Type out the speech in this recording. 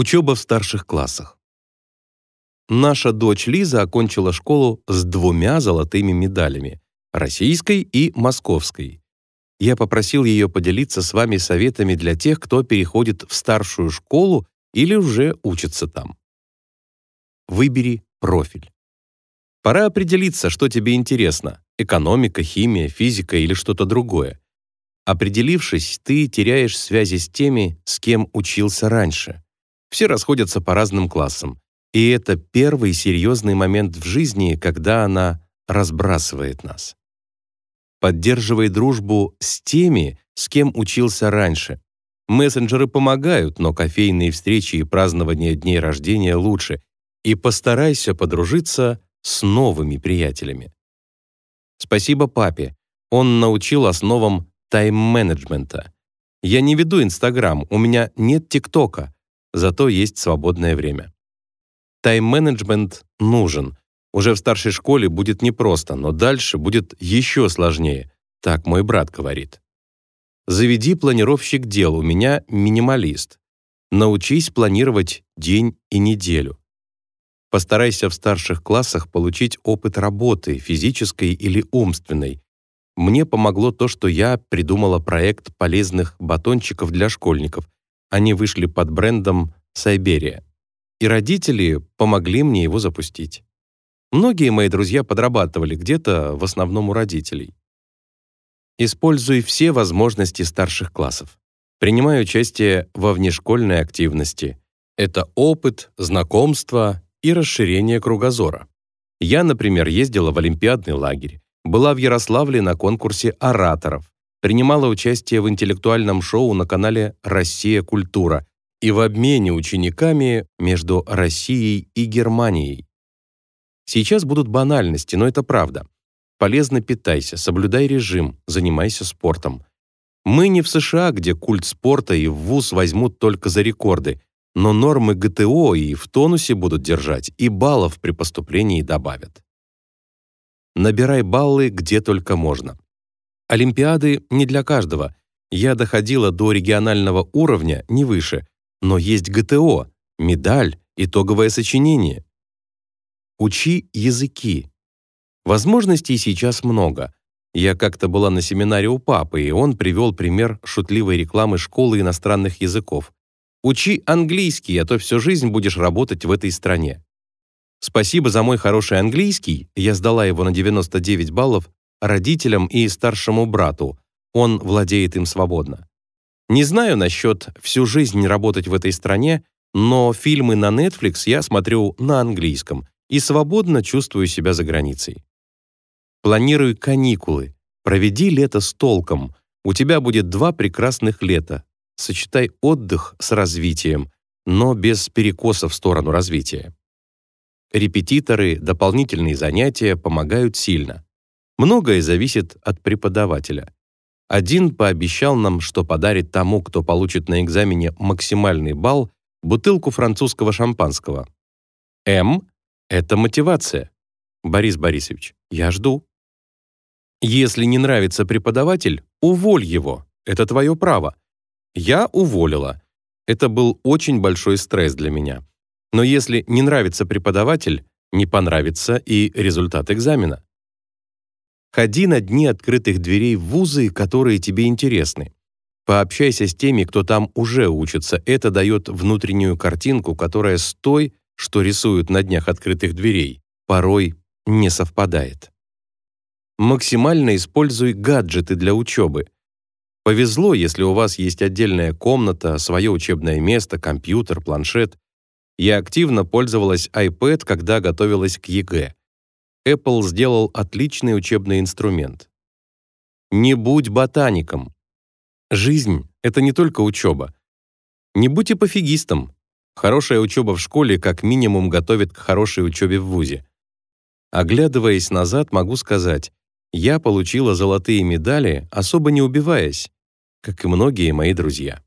Учеба в старших классах. Наша дочь Лиза окончила школу с двумя золотыми медалями — российской и московской. Я попросил ее поделиться с вами советами для тех, кто переходит в старшую школу или уже учится там. Выбери профиль. Пора определиться, что тебе интересно — экономика, химия, физика или что-то другое. Определившись, ты теряешь связи с теми, с кем учился раньше. Все расходятся по разным классам. И это первый серьезный момент в жизни, когда она разбрасывает нас. Поддерживай дружбу с теми, с кем учился раньше. Мессенджеры помогают, но кофейные встречи и празднование дней рождения лучше. И постарайся подружиться с новыми приятелями. Спасибо папе. Он научил основам тайм-менеджмента. Я не веду Инстаграм, у меня нет ТикТока, зато есть свободное время. Тайм-менеджмент нужен. Уже в старшей школе будет непросто, но дальше будет еще сложнее, так мой брат говорит. Заведи планировщик дел, у меня минималист. Научись планировать день и неделю. Постарайся в старших классах получить опыт работы, физической или умственной. Мне помогло то, что я придумала проект полезных батончиков для школьников. Они вышли под брендом «Сайберия». И родители помогли мне его запустить. Многие мои друзья подрабатывали где-то, в основном у родителей. Используй все возможности старших классов. Принимай участие во внешкольной активности. Это опыт, знакомство и расширение кругозора. Я, например, ездила в олимпиадный лагерь, была в Ярославле на конкурсе ораторов, принимала участие в интеллектуальном шоу на канале «Россия. Культура» и в обмене учениками между Россией и Германией. Сейчас будут банальности, но это правда. Полезно питайся, соблюдай режим, занимайся спортом. Мы не в США, где культ спорта и ВУЗ возьмут только за рекорды, но нормы ГТО и в тонусе будут держать, и баллов при поступлении добавят. Набирай баллы где только можно. Олимпиады не для каждого. Я доходила до регионального уровня, не выше, но есть ГТО, медаль, итоговое сочинение. Учи языки. Возможностей сейчас много. Я как-то была на семинаре у папы, и он привел пример шутливой рекламы школы иностранных языков. Учи английский, а то всю жизнь будешь работать в этой стране. Спасибо за мой хороший английский, я сдала его на 99 баллов, родителям и старшему брату. Он владеет им свободно. Не знаю насчет всю жизнь работать в этой стране, но фильмы на Netflix я смотрю на английском и свободно чувствую себя за границей. Планируй каникулы. Проведи лето с толком. У тебя будет два прекрасных лета. Сочетай отдых с развитием, но без перекоса в сторону развития. Репетиторы, дополнительные занятия помогают сильно. Многое зависит от преподавателя. Один пообещал нам, что подарит тому, кто получит на экзамене максимальный балл, бутылку французского шампанского. М — это мотивация. Борис Борисович, я жду. Если не нравится преподаватель, уволь его. Это твое право. Я уволила. Это был очень большой стресс для меня. Но если не нравится преподаватель, не понравится и результат экзамена. Ходи на дни открытых дверей в вузы, которые тебе интересны. Пообщайся с теми, кто там уже учится. Это дает внутреннюю картинку, которая с той, что рисуют на днях открытых дверей, порой не совпадает. Максимально используй гаджеты для учебы. Повезло, если у вас есть отдельная комната, свое учебное место, компьютер, планшет. Я активно пользовалась iPad, когда готовилась к ЕГЭ. Apple сделал отличный учебный инструмент. Не будь ботаником. Жизнь — это не только учеба. Не будь и пофигистом. Хорошая учеба в школе как минимум готовит к хорошей учебе в ВУЗе. Оглядываясь назад, могу сказать, я получила золотые медали, особо не убиваясь, как и многие мои друзья.